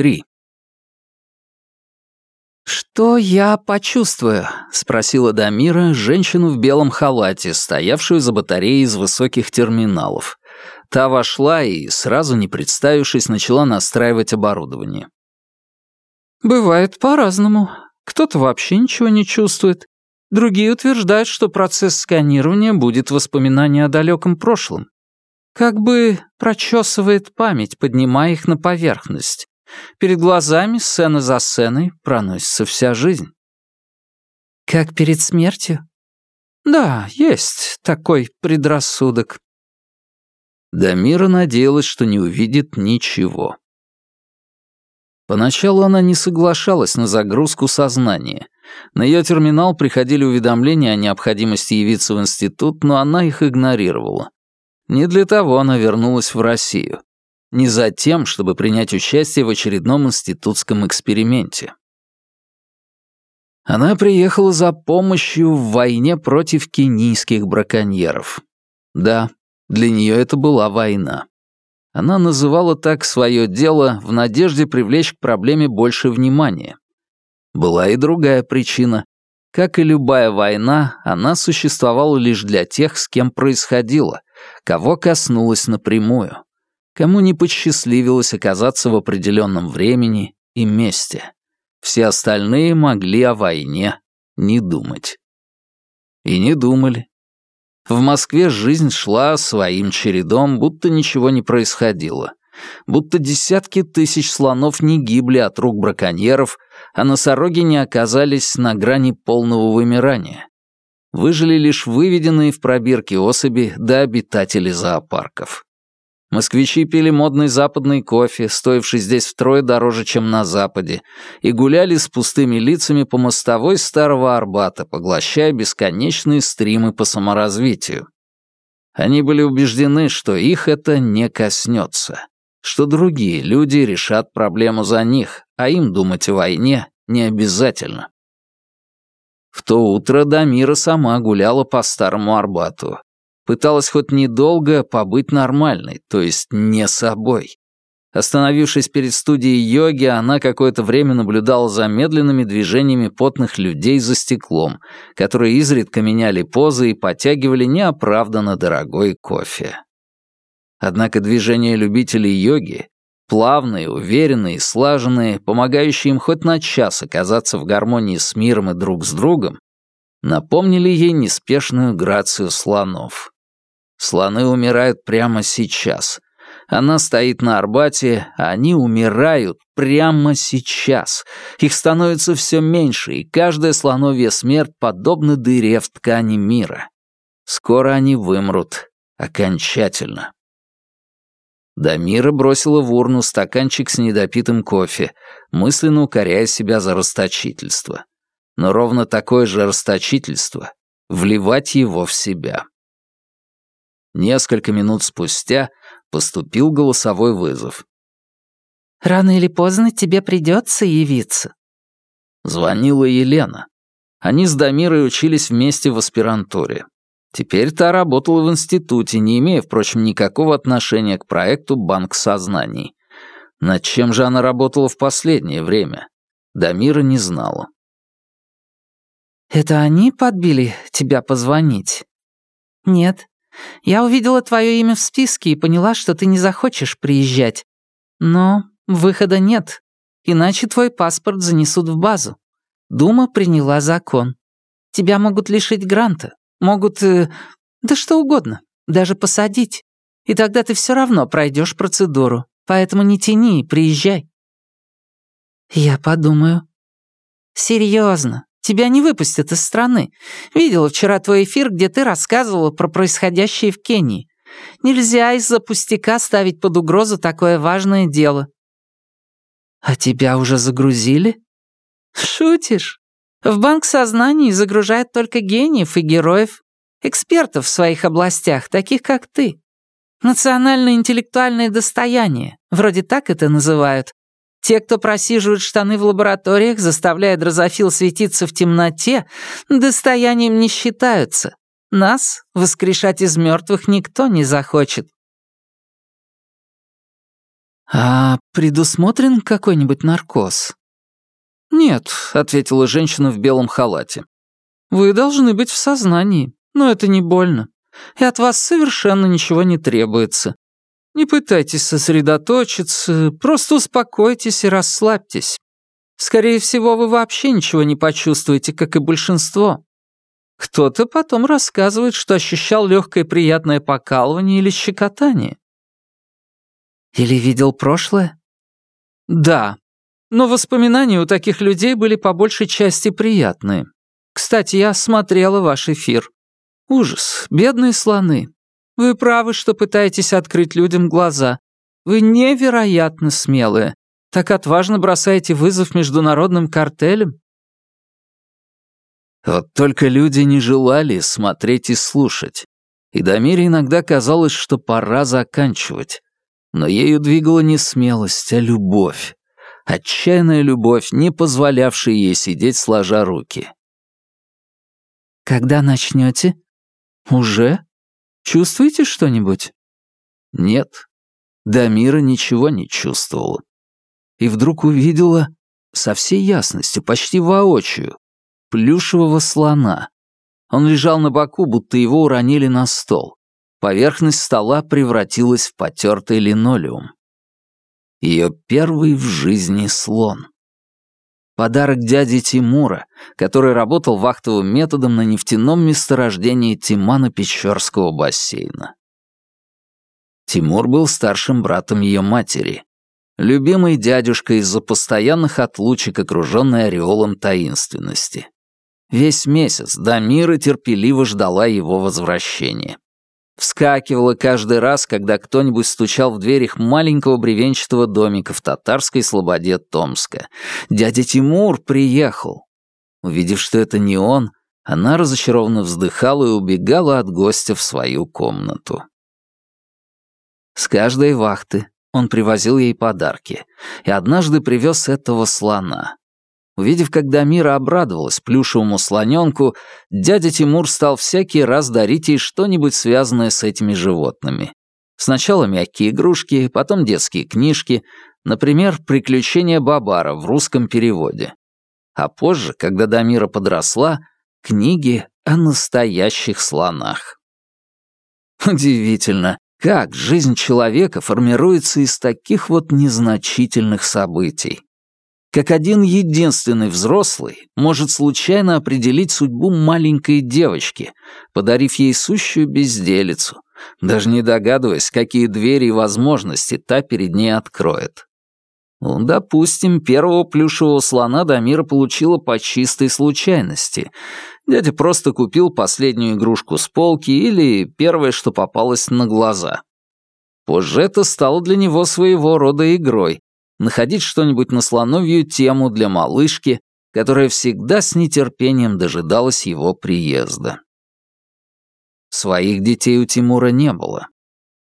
3. «Что я почувствую?» — спросила Дамира женщину в белом халате, стоявшую за батареей из высоких терминалов. Та вошла и, сразу не представившись, начала настраивать оборудование. «Бывает по-разному. Кто-то вообще ничего не чувствует. Другие утверждают, что процесс сканирования будет воспоминание о далеком прошлом. Как бы прочесывает память, поднимая их на поверхность. Перед глазами, сцена за сценой, проносится вся жизнь. Как перед смертью? Да, есть такой предрассудок. Дамира надеялась, что не увидит ничего. Поначалу она не соглашалась на загрузку сознания. На ее терминал приходили уведомления о необходимости явиться в институт, но она их игнорировала. Не для того она вернулась в Россию не за тем, чтобы принять участие в очередном институтском эксперименте. Она приехала за помощью в войне против кенийских браконьеров. Да, для нее это была война. Она называла так свое дело в надежде привлечь к проблеме больше внимания. Была и другая причина. Как и любая война, она существовала лишь для тех, с кем происходила, кого коснулась напрямую кому не посчастливилось оказаться в определенном времени и месте. Все остальные могли о войне не думать. И не думали. В Москве жизнь шла своим чередом, будто ничего не происходило. Будто десятки тысяч слонов не гибли от рук браконьеров, а носороги не оказались на грани полного вымирания. Выжили лишь выведенные в пробирки особи да обитатели зоопарков. Москвичи пили модный западный кофе, стоивший здесь втрое дороже, чем на Западе, и гуляли с пустыми лицами по мостовой Старого Арбата, поглощая бесконечные стримы по саморазвитию. Они были убеждены, что их это не коснется, что другие люди решат проблему за них, а им думать о войне не обязательно. В то утро Дамира сама гуляла по Старому Арбату, Пыталась хоть недолго побыть нормальной, то есть не собой. Остановившись перед студией йоги, она какое-то время наблюдала за медленными движениями потных людей за стеклом, которые изредка меняли позы и подтягивали неоправданно дорогой кофе. Однако движения любителей йоги, плавные, уверенные, слаженные, помогающие им хоть на час оказаться в гармонии с миром и друг с другом, напомнили ей неспешную грацию слонов. Слоны умирают прямо сейчас. Она стоит на Арбате, а они умирают прямо сейчас. Их становится все меньше, и каждая слоновья смерть подобна дыре в ткани мира. Скоро они вымрут окончательно. Дамира бросила в урну стаканчик с недопитым кофе, мысленно укоряя себя за расточительство. Но ровно такое же расточительство — вливать его в себя. Несколько минут спустя поступил голосовой вызов. «Рано или поздно тебе придется явиться». Звонила Елена. Они с Дамирой учились вместе в аспирантуре. Теперь та работала в институте, не имея, впрочем, никакого отношения к проекту «Банк сознаний». Над чем же она работала в последнее время? Дамира не знала. «Это они подбили тебя позвонить?» «Нет, я увидела твое имя в списке и поняла, что ты не захочешь приезжать. Но выхода нет, иначе твой паспорт занесут в базу. Дума приняла закон. Тебя могут лишить гранта, могут... Э, да что угодно, даже посадить. И тогда ты все равно пройдешь процедуру, поэтому не тяни и приезжай. Я подумаю. Серьезно, Тебя не выпустят из страны. Видела вчера твой эфир, где ты рассказывала про происходящее в Кении. Нельзя из-за пустяка ставить под угрозу такое важное дело». «А тебя уже загрузили?» «Шутишь? В банк сознаний загружают только гениев и героев, экспертов в своих областях, таких как ты. Национальное интеллектуальное достояние, вроде так это называют, те, кто просиживают штаны в лабораториях, заставляя дрозофил светиться в темноте, достоянием не считаются. Нас воскрешать из мертвых никто не захочет. «А предусмотрен какой-нибудь наркоз?» «Нет», — ответила женщина в белом халате. «Вы должны быть в сознании, но это не больно, и от вас совершенно ничего не требуется. Не пытайтесь сосредоточиться, просто успокойтесь и расслабьтесь. Скорее всего, вы вообще ничего не почувствуете, как и большинство. Кто-то потом рассказывает, что ощущал легкое приятное покалывание или щекотание. Или видел прошлое? Да, но воспоминания у таких людей были по большей части приятные. Кстати, я смотрела ваш эфир. Ужас, бедные слоны. Вы правы, что пытаетесь открыть людям глаза. Вы невероятно смелые. Так отважно бросаете вызов международным картелям. Вот только люди не желали смотреть и слушать. И Дамире иногда казалось, что пора заканчивать. Но ею двигала не смелость, а любовь. Отчаянная любовь, не позволявшая ей сидеть сложа руки. «Когда начнете?» «Уже? Чувствуете что-нибудь?» «Нет». Дамира ничего не чувствовала. И вдруг увидела со всей ясностью, почти воочию, плюшевого слона. Он лежал на боку, будто его уронили на стол. Поверхность стола превратилась в потертый линолеум. Ее первый в жизни слон. Подарок дяди Тимура, который работал вахтовым методом на нефтяном месторождении Тимана-Печорского бассейна. Тимур был старшим братом ее матери. Любимый дядюшка из-за постоянных отлучек, окруженный ореолом таинственности. Весь месяц Дамира терпеливо ждала его возвращения. Вскакивала каждый раз, когда кто-нибудь стучал в дверь их маленького бревенчатого домика в татарской слободе Томска. Дядя Тимур приехал. Увидев, что это не он, она разочарованно вздыхала и убегала от гостя в свою комнату. С каждой вахты он привозил ей подарки, и однажды привез этого слона. Увидев, как Дамира обрадовалась плюшевому слоненку, дядя Тимур стал всякий раз дарить ей что-нибудь связанное с этими животными. Сначала мягкие игрушки, потом детские книжки, например, «Приключения Бабара» в русском переводе. А позже, когда Дамира подросла, книги о настоящих слонах. Удивительно, как жизнь человека формируется из таких вот незначительных событий как один единственный взрослый может случайно определить судьбу маленькой девочки, подарив ей сущую безделицу, даже не догадываясь, какие двери и возможности та перед ней откроет. Ну, допустим, первого плюшевого слона Дамира получила по чистой случайности. Дядя просто купил последнюю игрушку с полки или первое, что попалось на глаза. Позже это стало для него своего рода игрой, находить что-нибудь на слоновью тему для малышки, которая всегда с нетерпением дожидалась его приезда. Своих детей у Тимура не было.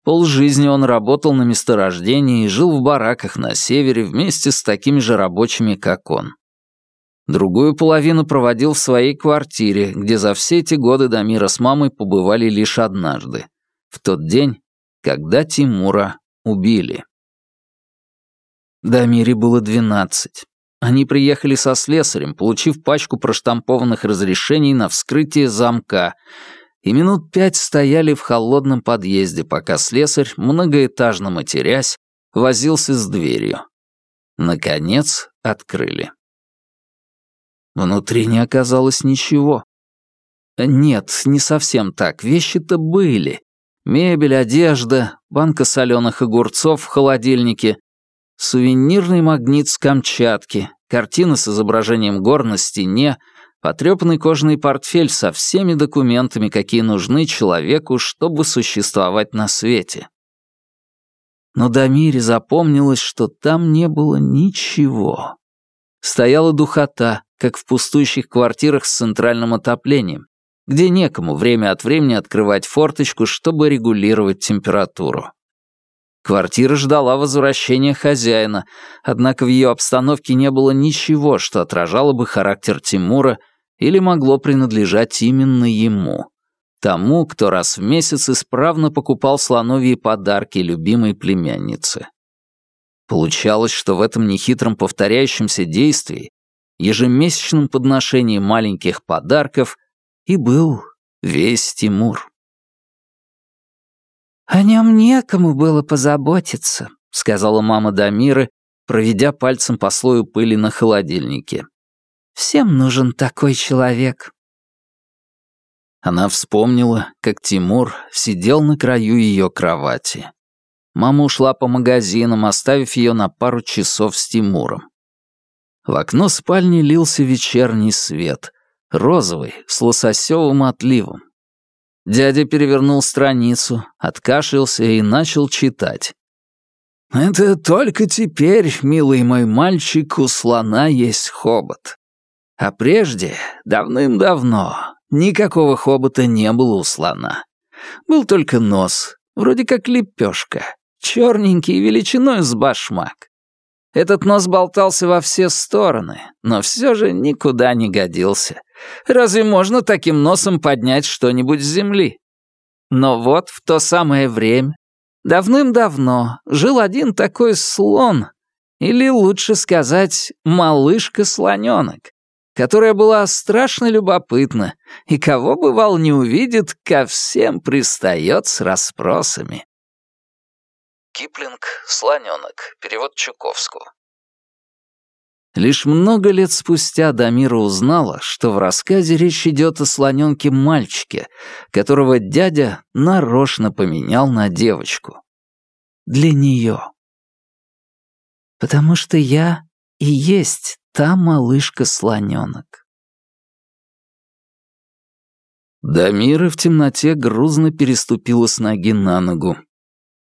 Полжизни он работал на месторождении и жил в бараках на севере вместе с такими же рабочими, как он. Другую половину проводил в своей квартире, где за все эти годы Дамира с мамой побывали лишь однажды, в тот день, когда Тимура убили. Дамире было двенадцать. Они приехали со слесарем, получив пачку проштампованных разрешений на вскрытие замка, и минут пять стояли в холодном подъезде, пока слесарь, многоэтажно матерясь, возился с дверью. Наконец открыли. Внутри не оказалось ничего. Нет, не совсем так, вещи-то были. Мебель, одежда, банка соленых огурцов в холодильнике, Сувенирный магнит с Камчатки, картина с изображением гор на стене, потрепанный кожаный портфель со всеми документами, какие нужны человеку, чтобы существовать на свете. Но Дамире запомнилось, что там не было ничего. Стояла духота, как в пустующих квартирах с центральным отоплением, где некому время от времени открывать форточку, чтобы регулировать температуру. Квартира ждала возвращения хозяина, однако в ее обстановке не было ничего, что отражало бы характер Тимура или могло принадлежать именно ему. Тому, кто раз в месяц исправно покупал слоновьи подарки любимой племяннице. Получалось, что в этом нехитром повторяющемся действии, ежемесячном подношении маленьких подарков, и был весь Тимур. «О нем некому было позаботиться», — сказала мама Дамиры, проведя пальцем по слою пыли на холодильнике. «Всем нужен такой человек». Она вспомнила, как Тимур сидел на краю ее кровати. Мама ушла по магазинам, оставив ее на пару часов с Тимуром. В окно спальни лился вечерний свет, розовый, с лососевым отливом. Дядя перевернул страницу, откашлялся и начал читать. «Это только теперь, милый мой мальчик, у слона есть хобот. А прежде, давным-давно, Никакого хобота не было у слона. Был только нос, вроде как лепешка, черненький величиной с башмак. Этот нос болтался во все стороны, но все же никуда не годился. Разве можно таким носом поднять что-нибудь с земли? Но вот в то самое время, давным-давно, жил один такой слон, или лучше сказать, малышка-слоненок которая была страшно любопытна, и кого, бывал, не увидит, ко всем пристает с расспросами. Киплинг «Слоненок», перевод Чуковского. Лишь много лет спустя Дамира узнала, что в рассказе речь идет о слоненке-мальчике, которого дядя нарочно поменял на девочку. Для нее. «Потому что я и есть та малышка-слоненок. Дамира в темноте грузно переступила с ноги на ногу.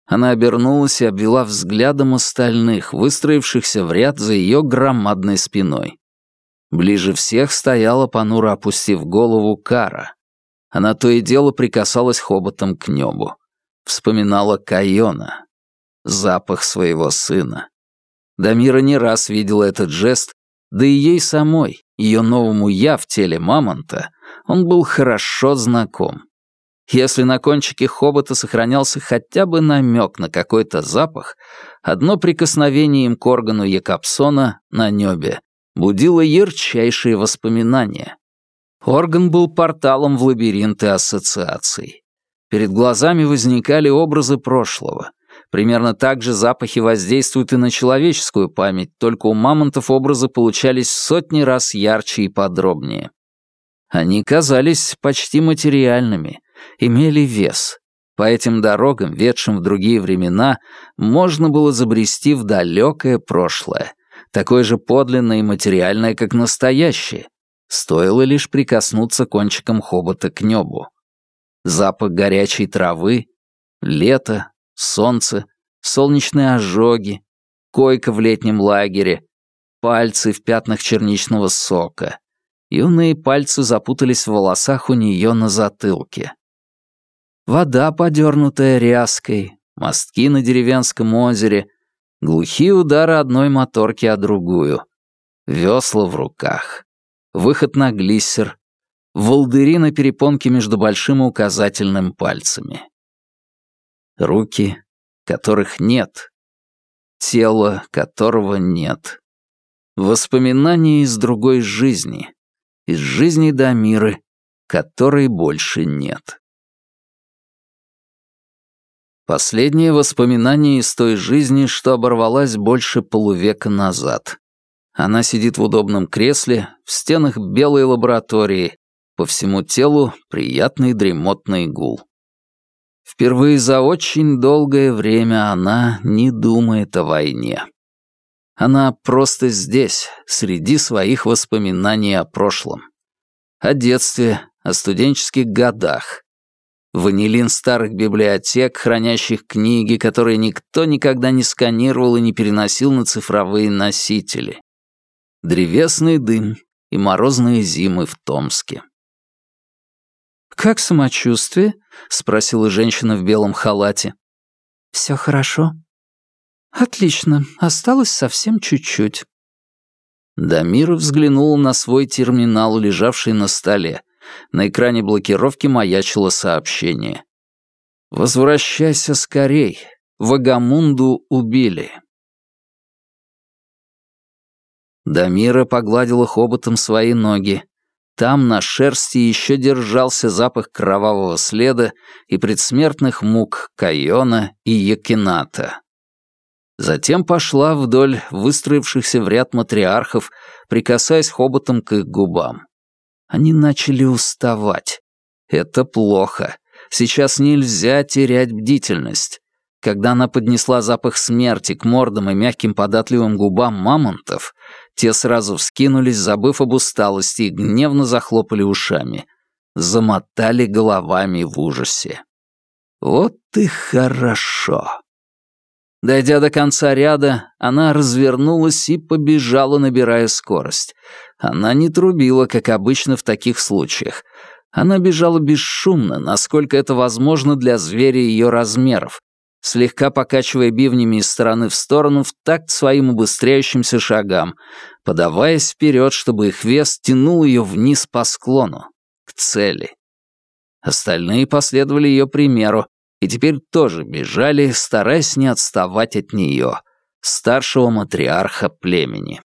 Она обернулась и обвела взглядом остальных, выстроившихся в ряд за ее громадной спиной. Ближе всех стояла, понуро опустив голову, Кара. Она то и дело прикасалась хоботом к небу. Вспоминала Кайона, запах своего сына. Дамира не раз видела этот жест да и ей самой, ее новому «я» в теле мамонта, он был хорошо знаком. Если на кончике хобота сохранялся хотя бы намек на какой-то запах, одно прикосновение им к органу Якобсона на небе будило ярчайшие воспоминания. Орган был порталом в лабиринты ассоциаций. Перед глазами возникали образы прошлого, Примерно так же запахи воздействуют и на человеческую память, только у мамонтов образы получались сотни раз ярче и подробнее. Они казались почти материальными, имели вес. По этим дорогам, ведшим в другие времена, можно было забрести в далекое прошлое, такое же подлинное и материальное, как настоящее. Стоило лишь прикоснуться кончиком хобота к небу. Запах горячей травы, лето, солнце, солнечные ожоги, койка в летнем лагере, пальцы в пятнах черничного сока. Юные пальцы запутались в волосах у нее на затылке. Вода, подернутая ряской, мостки на деревенском озере, глухие удары одной моторки о другую, весла в руках, выход на глиссер, волдыри на перепонке между большим и указательным пальцами. Руки, которых нет, тело, которого нет, воспоминания из другой жизни, из жизни Дамиры, которой больше нет. Последнее воспоминание из той жизни, что оборвалась больше полувека назад. Она сидит в удобном кресле, в стенах белой лаборатории, по всему телу приятный дремотный гул. Впервые за очень долгое время она не думает о войне. Она просто здесь, среди своих воспоминаний о прошлом. О детстве, о студенческих годах. Ванилин старых библиотек, хранящих книги, которые никто никогда не сканировал и не переносил на цифровые носители. Древесный дым и морозные зимы в Томске. «Как самочувствие?» — спросила женщина в белом халате. «Все хорошо?» «Отлично. Осталось совсем чуть-чуть». Дамира взглянула на свой терминал, лежавший на столе. На экране блокировки маячило сообщение. «Возвращайся скорей. Вагамунду убили». Дамира погладила хоботом свои ноги. Там на шерсти еще держался запах кровавого следа и предсмертных мук Кайона и Якината. Затем пошла вдоль выстроившихся в ряд матриархов, прикасаясь хоботом к их губам. Они начали уставать. Это плохо. Сейчас нельзя терять бдительность. Когда она поднесла запах смерти к мордам и мягким податливым губам мамонтов, те сразу вскинулись, забыв об усталости, и гневно захлопали ушами. Замотали головами в ужасе. Вот и хорошо. Дойдя до конца ряда, она развернулась и побежала, набирая скорость. Она не трубила, как обычно в таких случаях. Она бежала бесшумно, насколько это возможно для зверя ее размеров, слегка покачивая бивнями из стороны в сторону в такт своим убыстряющимся шагам, подаваясь вперед, чтобы их вес тянул ее вниз по склону, к цели. Остальные последовали ее примеру и теперь тоже бежали, стараясь не отставать от нее, старшего матриарха племени.